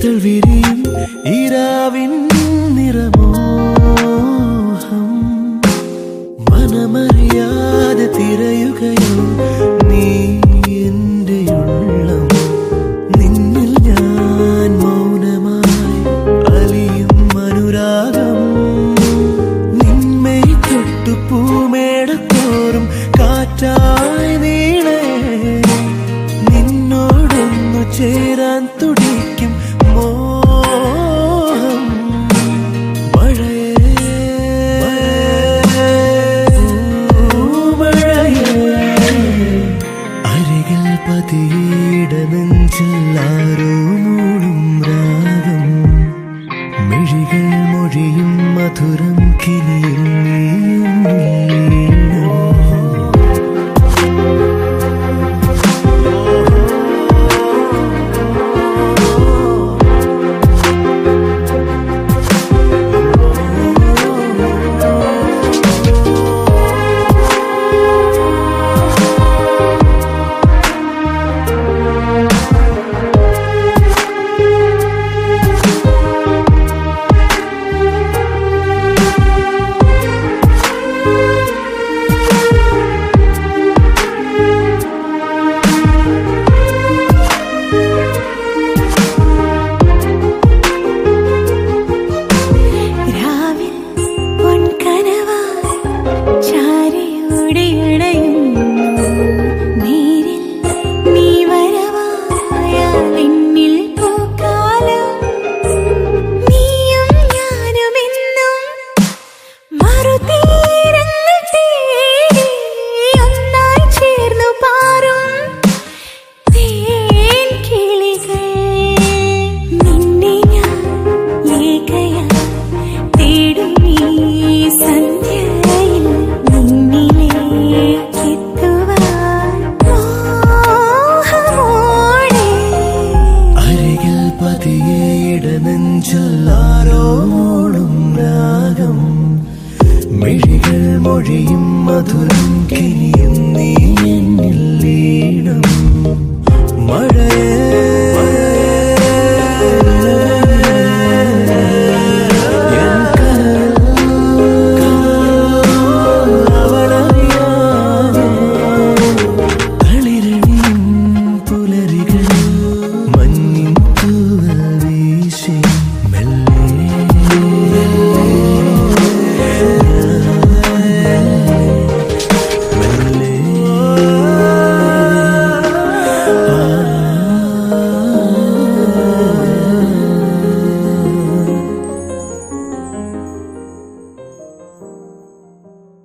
പൂക്കൾ വിരിയും ഇരാവിൻ നിറമോഹം. മനമറിയാതെ തിരയുകയോ നീ എന്റെ ഉള്ളം. നിന്നിൽ ഞാൻ മൗനമായി അലിയും അനുരാഗം. നിന്മയിൽ തൊട്ടു പൂമേടത്തോറും കാറ്റായി നീളെ. നിന്നോടൊന്നു ചേരാൻ ती കിഴിയും മധുരം കിഴിയും നീ എന്നിൽ മഴ